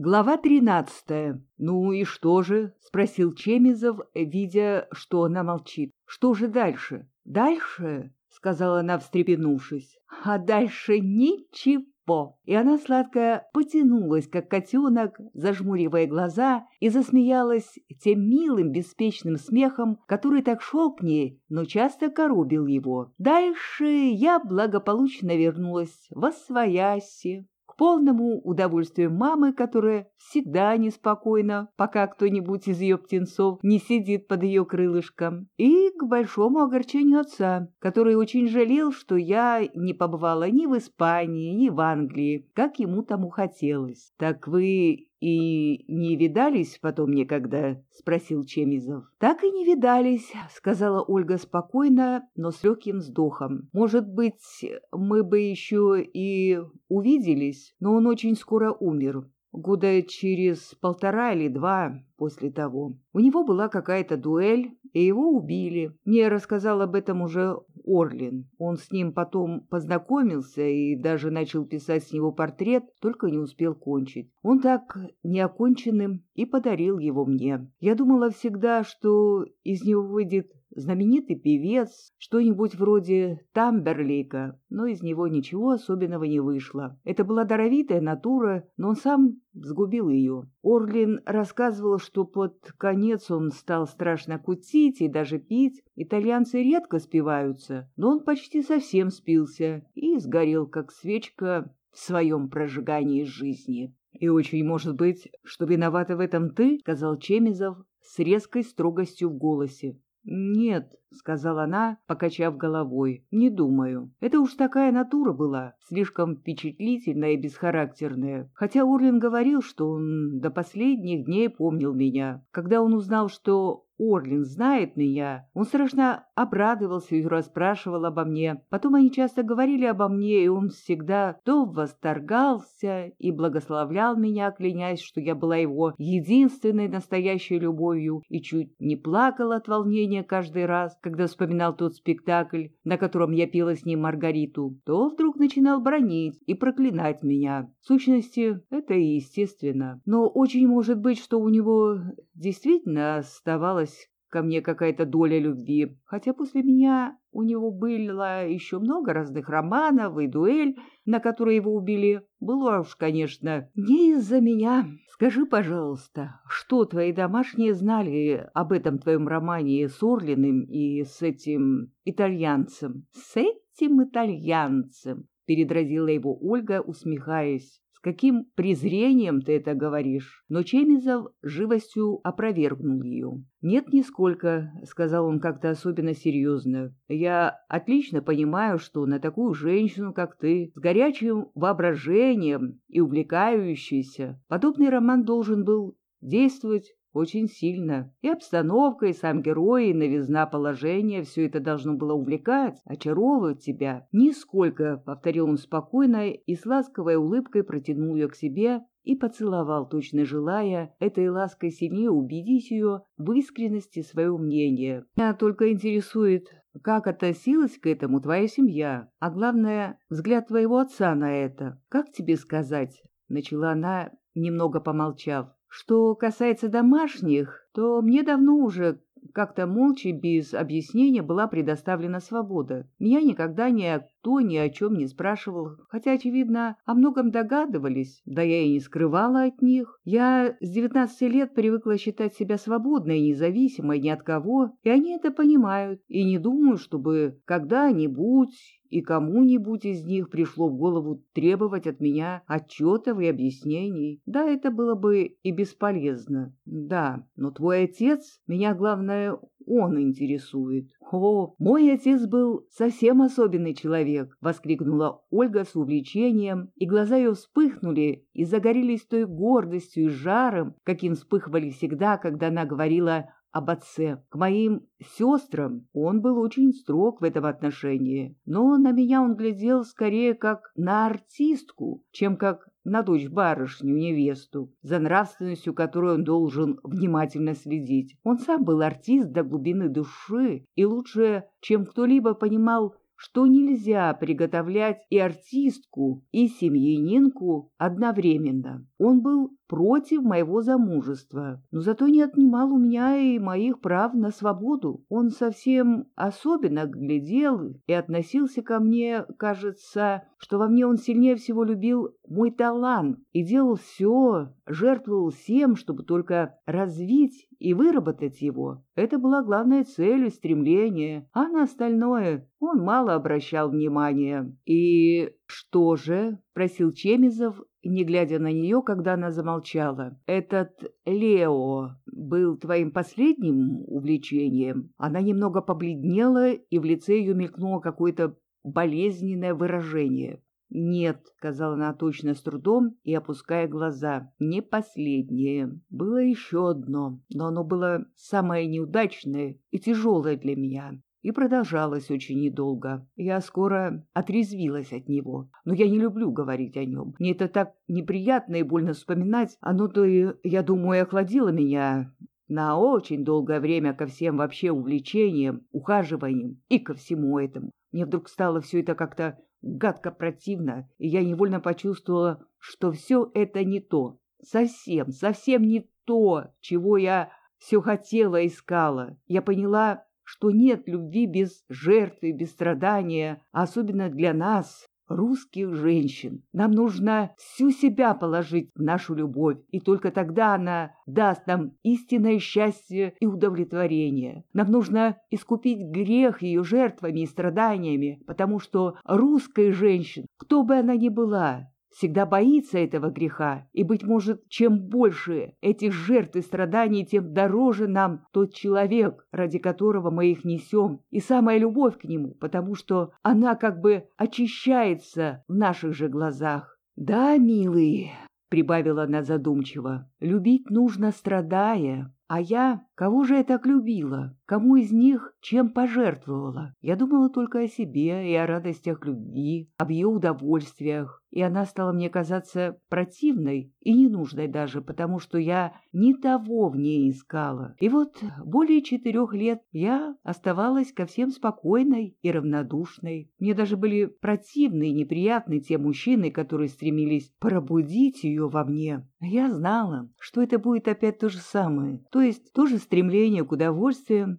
Глава тринадцатая. «Ну и что же?» — спросил Чемизов, видя, что она молчит. «Что же дальше?» «Дальше?» — сказала она, встрепенувшись. «А дальше ничего». И она сладко потянулась, как котенок, зажмуривая глаза, и засмеялась тем милым, беспечным смехом, который так шел к ней, но часто коробил его. Дальше я благополучно вернулась во свояси полному удовольствию мамы, которая всегда неспокойна, пока кто-нибудь из ее птенцов не сидит под ее крылышком, и к большому огорчению отца, который очень жалел, что я не побывала ни в Испании, ни в Англии, как ему тому хотелось. «Так вы «И не видались потом никогда?» — спросил Чемизов. «Так и не видались», — сказала Ольга спокойно, но с легким вздохом. «Может быть, мы бы еще и увиделись, но он очень скоро умер. Года через полтора или два после того. У него была какая-то дуэль, и его убили. Мне рассказал об этом уже Орлин. Он с ним потом познакомился и даже начал писать с него портрет, только не успел кончить. Он так неоконченным и подарил его мне. Я думала всегда, что из него выйдет знаменитый певец, что-нибудь вроде Тамберлейка, но из него ничего особенного не вышло. Это была даровитая натура, но он сам сгубил ее. Орлин рассказывал, что под конец он стал страшно кутить и даже пить. Итальянцы редко спиваются, но он почти совсем спился и сгорел, как свечка в своем прожигании жизни. «И очень может быть, что виновата в этом ты», — сказал Чемизов с резкой строгостью в голосе. «Нет», — сказала она, покачав головой, — «не думаю. Это уж такая натура была, слишком впечатлительная и бесхарактерная. Хотя Урлин говорил, что он до последних дней помнил меня. Когда он узнал, что Орлин знает меня. Он страшно обрадовался и расспрашивал обо мне. Потом они часто говорили обо мне, и он всегда то восторгался и благословлял меня, клянясь, что я была его единственной настоящей любовью, и чуть не плакал от волнения каждый раз, когда вспоминал тот спектакль, на котором я пела с ним Маргариту. То вдруг начинал бронить и проклинать меня. В сущности, это и естественно. Но очень может быть, что у него действительно оставалось ко мне какая-то доля любви, хотя после меня у него было еще много разных романов и дуэль, на которые его убили. Было уж, конечно, не из-за меня. Скажи, пожалуйста, что твои домашние знали об этом твоем романе с Орлиным и с этим итальянцем? С этим итальянцем, передразила его Ольга, усмехаясь. С каким презрением ты это говоришь? Но Чемизов живостью опровергнул ее. «Нет, нисколько», — сказал он как-то особенно серьезно. «Я отлично понимаю, что на такую женщину, как ты, с горячим воображением и увлекающейся, подобный роман должен был действовать очень сильно. И обстановка, и сам герой, и новизна положения — все это должно было увлекать, очаровывать тебя. «Нисколько», — повторил он спокойно и с ласковой улыбкой протянул ее к себе и поцеловал, точно желая этой лаской сильнее убедить ее в искренности своего мнения. «Меня только интересует, как относилась к этому твоя семья, а главное, взгляд твоего отца на это. Как тебе сказать?» — начала она, немного помолчав. Что касается домашних, то мне давно уже как-то молча, без объяснения, была предоставлена свобода. Меня никогда никто ни о чем не спрашивал, хотя, очевидно, о многом догадывались, да я и не скрывала от них. Я с 19 лет привыкла считать себя свободной и независимой ни от кого, и они это понимают, и не думаю, чтобы когда-нибудь и кому-нибудь из них пришло в голову требовать от меня отчетов и объяснений. Да, это было бы и бесполезно. Да, но твой отец, меня, главное, он интересует. «О, мой отец был совсем особенный человек!» — воскликнула Ольга с увлечением, и глаза ее вспыхнули и загорелись той гордостью и жаром, каким вспыхивали всегда, когда она говорила об отце. К моим сестрам он был очень строг в этом отношении, но на меня он глядел скорее как на артистку, чем как на дочь барышню, невесту, за нравственностью которой он должен внимательно следить. Он сам был артист до глубины души и лучше, чем кто-либо понимал что нельзя приготовлять и артистку, и семьянинку одновременно. Он был против моего замужества, но зато не отнимал у меня и моих прав на свободу. Он совсем особенно глядел и относился ко мне, кажется, что во мне он сильнее всего любил мой талант и делал все, жертвовал всем, чтобы только развить и выработать его. Это была главная цель и стремление, а на остальное он мало обращал внимания. «И что же?» — спросил Чемизов, не глядя на нее, когда она замолчала. «Этот Лео был твоим последним увлечением?» Она немного побледнела, и в лице ее мелькнуло какое-то болезненное выражение. «Нет», — сказала она точно с трудом и опуская глаза, — «не последнее. Было еще одно, но оно было самое неудачное и тяжелое для меня и продолжалось очень недолго. Я скоро отрезвилась от него, но я не люблю говорить о нем. Мне это так неприятно и больно вспоминать. Оно-то, я думаю, охладило меня на очень долгое время ко всем вообще увлечениям, ухаживаниям и ко всему этому. Мне вдруг стало все это как-то гадко противно, и я невольно почувствовала, что все это не то. Совсем, совсем не то, чего я все хотела, искала. Я поняла, что нет любви без жертвы, без страдания, особенно для нас, русских женщин. Нам нужно всю себя положить в нашу любовь, и только тогда она даст нам истинное счастье и удовлетворение. Нам нужно искупить грех ее жертвами и страданиями, потому что русская женщина, кто бы она ни была, всегда боится этого греха, и, быть может, чем больше этих жертв и страданий, тем дороже нам тот человек, ради которого мы их несем, и самая любовь к нему, потому что она как бы очищается в наших же глазах. «Да, милый», — прибавила она задумчиво, — «любить нужно, страдая, а я Кого же я так любила? Кому из них чем пожертвовала? Я думала только о себе и о радостях любви, об ее удовольствиях, и она стала мне казаться противной и ненужной даже, потому что я ни того в ней искала. И вот более четырех лет я оставалась ко всем спокойной и равнодушной. Мне даже были противны и неприятны те мужчины, которые стремились пробудить ее во мне. Я знала, что это будет опять то же самое, то есть то же стремление к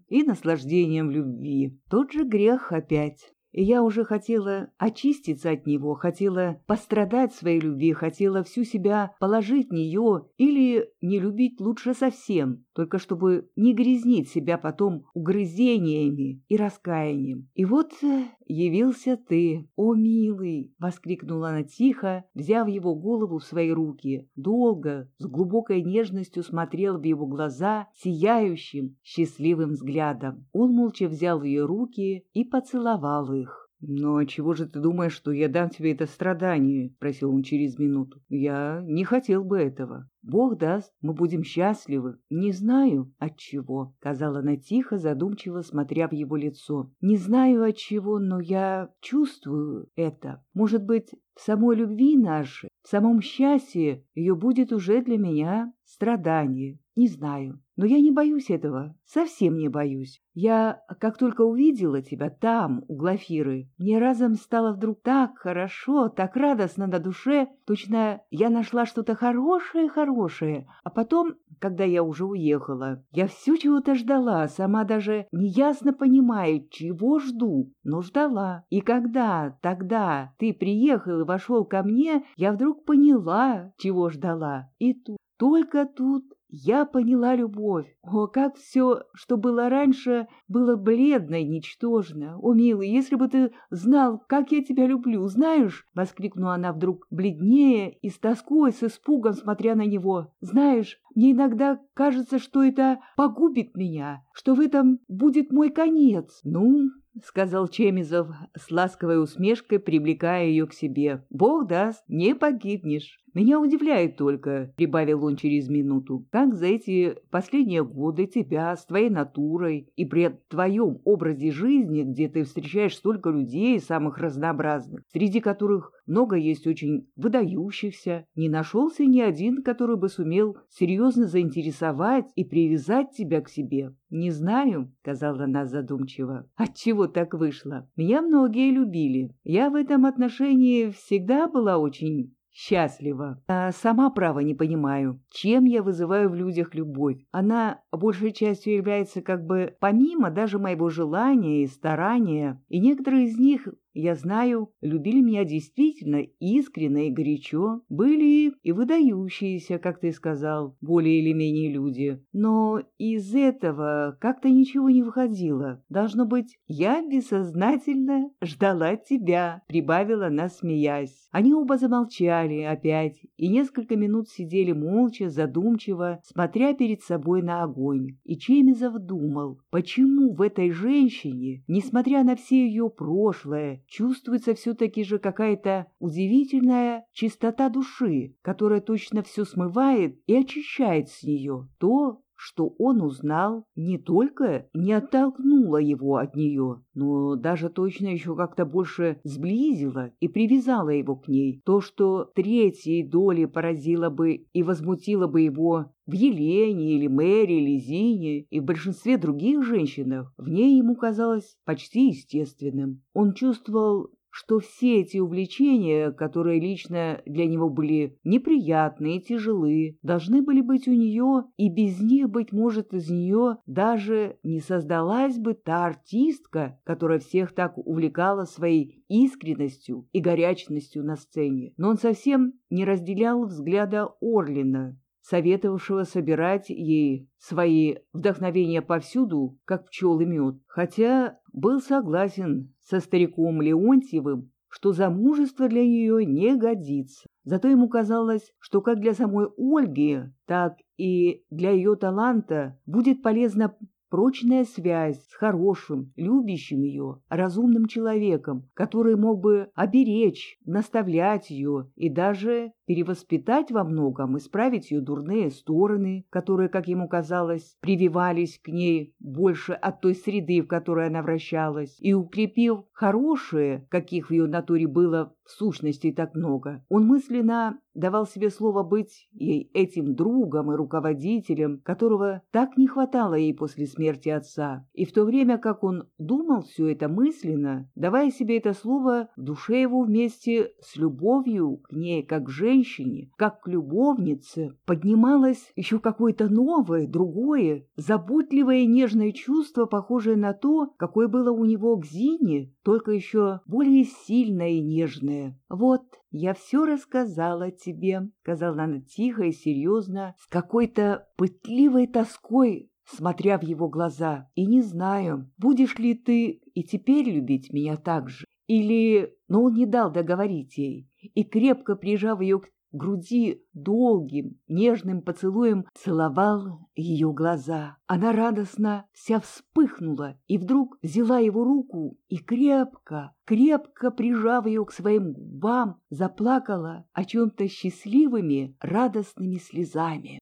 и наслаждениям в любви. Тот же грех опять. И я уже хотела очиститься от него, хотела пострадать своей любви, хотела всю себя положить в нее или не любить лучше совсем, только чтобы не грязнить себя потом угрызениями и раскаянием. И вот э, явился ты, о милый!» — воскликнула она тихо, взяв его голову в свои руки. Долго, с глубокой нежностью смотрел в его глаза сияющим, счастливым взглядом. Он молча взял ее руки и поцеловал их. «Но чего же ты думаешь, что я дам тебе это страдание?» — спросил он через минуту. «Я не хотел бы этого. Бог даст, мы будем счастливы. Не знаю, от чего», — сказала она тихо, задумчиво, смотря в его лицо. «Не знаю, от чего, но я чувствую это. Может быть, в самой любви нашей, в самом счастье ее будет уже для меня страдание. Не знаю. Но я не боюсь этого, совсем не боюсь. Я, как только увидела тебя там, у Глафиры, мне разом стало вдруг так хорошо, так радостно на душе, точно я нашла что-то хорошее-хорошее. А потом, когда я уже уехала, я все чего-то ждала, сама даже неясно понимаю, чего жду, но ждала. И когда тогда ты приехал и вошел ко мне, я вдруг поняла, чего ждала. И тут, только тут я поняла любовь. О, как все, что было раньше, было бледно и ничтожно. О, милый, если бы ты знал, как я тебя люблю, знаешь? — воскликнула она вдруг бледнее и с тоской, с испугом, смотря на него. Знаешь, мне иногда кажется, что это погубит меня, что в этом будет мой конец. Ну, — сказал Чемизов с ласковой усмешкой, привлекая ее к себе. — Бог даст, не погибнешь. Меня удивляет только, — прибавил он через минуту, — как за эти последние годы тебя с твоей натурой и при твоем образе жизни, где ты встречаешь столько людей самых разнообразных, среди которых много есть очень выдающихся, не нашелся ни один, который бы сумел серьезно заинтересовать и привязать тебя к себе. «Не знаю», — сказала она задумчиво, — «отчего так вышло? Меня многие любили. Я в этом отношении всегда была очень счастлива. А сама, право, не понимаю, чем я вызываю в людях любовь. Она большей частью является как бы помимо даже моего желания и старания, и некоторые из них я знаю, любили меня действительно искренне и горячо. Были и выдающиеся, как ты сказал, более или менее люди. Но из этого как-то ничего не выходило. Должно быть, я бессознательно ждала тебя, прибавила она, смеясь. Они оба замолчали опять и несколько минут сидели молча, задумчиво, смотря перед собой на огонь. И Чемизов думал, почему в этой женщине, несмотря на все ее прошлое, чувствуется все-таки же какая-то удивительная чистота души, которая точно все смывает и очищает с нее. То, что он узнал, не только не оттолкнуло его от нее, но даже точно еще как-то больше сблизило и привязало его к ней. То, что третьей доли поразило бы и возмутило бы его в Елене или Мэри или Зине и в большинстве других женщинах, в ней ему казалось почти естественным. Он чувствовал что все эти увлечения, которые лично для него были неприятные и тяжелые, должны были быть у нее, и без них, быть может, из нее даже не создалась бы та артистка, которая всех так увлекала своей искренностью и горячностью на сцене. Но он совсем не разделял взгляда Орлина, советовавшего собирать ей свои вдохновения повсюду, как пчелы мед, хотя был согласен со стариком Леонтьевым, что замужество для нее не годится. Зато ему казалось, что как для самой Ольги, так и для ее таланта будет полезно прочная связь с хорошим, любящим ее, разумным человеком, который мог бы оберечь, наставлять ее и даже перевоспитать во многом, исправить ее дурные стороны, которые, как ему казалось, прививались к ней больше от той среды, в которой она вращалась, и укрепив хорошее, каких в ее натуре было в сущности так много. Он мысленно давал себе слово быть ей этим другом и руководителем, которого так не хватало ей после смерти отца. И в то время, как он думал все это мысленно, давая себе это слово, в душе его вместе с любовью к ней, как к женщине, как к любовнице, поднималось еще какое-то новое, другое, заботливое и нежное чувство, похожее на то, какое было у него к Зине, только еще более сильное и нежное. Вот «Я все рассказала тебе», — сказала она тихо и серьезно, с какой-то пытливой тоской, смотря в его глаза. «И не знаю, будешь ли ты и теперь любить меня так же, или...» Но он не дал договорить ей, и, крепко прижав ее к груди долгим, нежным поцелуем целовал ее глаза. Она радостно вся вспыхнула и вдруг взяла его руку и крепко, крепко прижав ее к своим губам, заплакала о чем-то счастливыми, радостными слезами.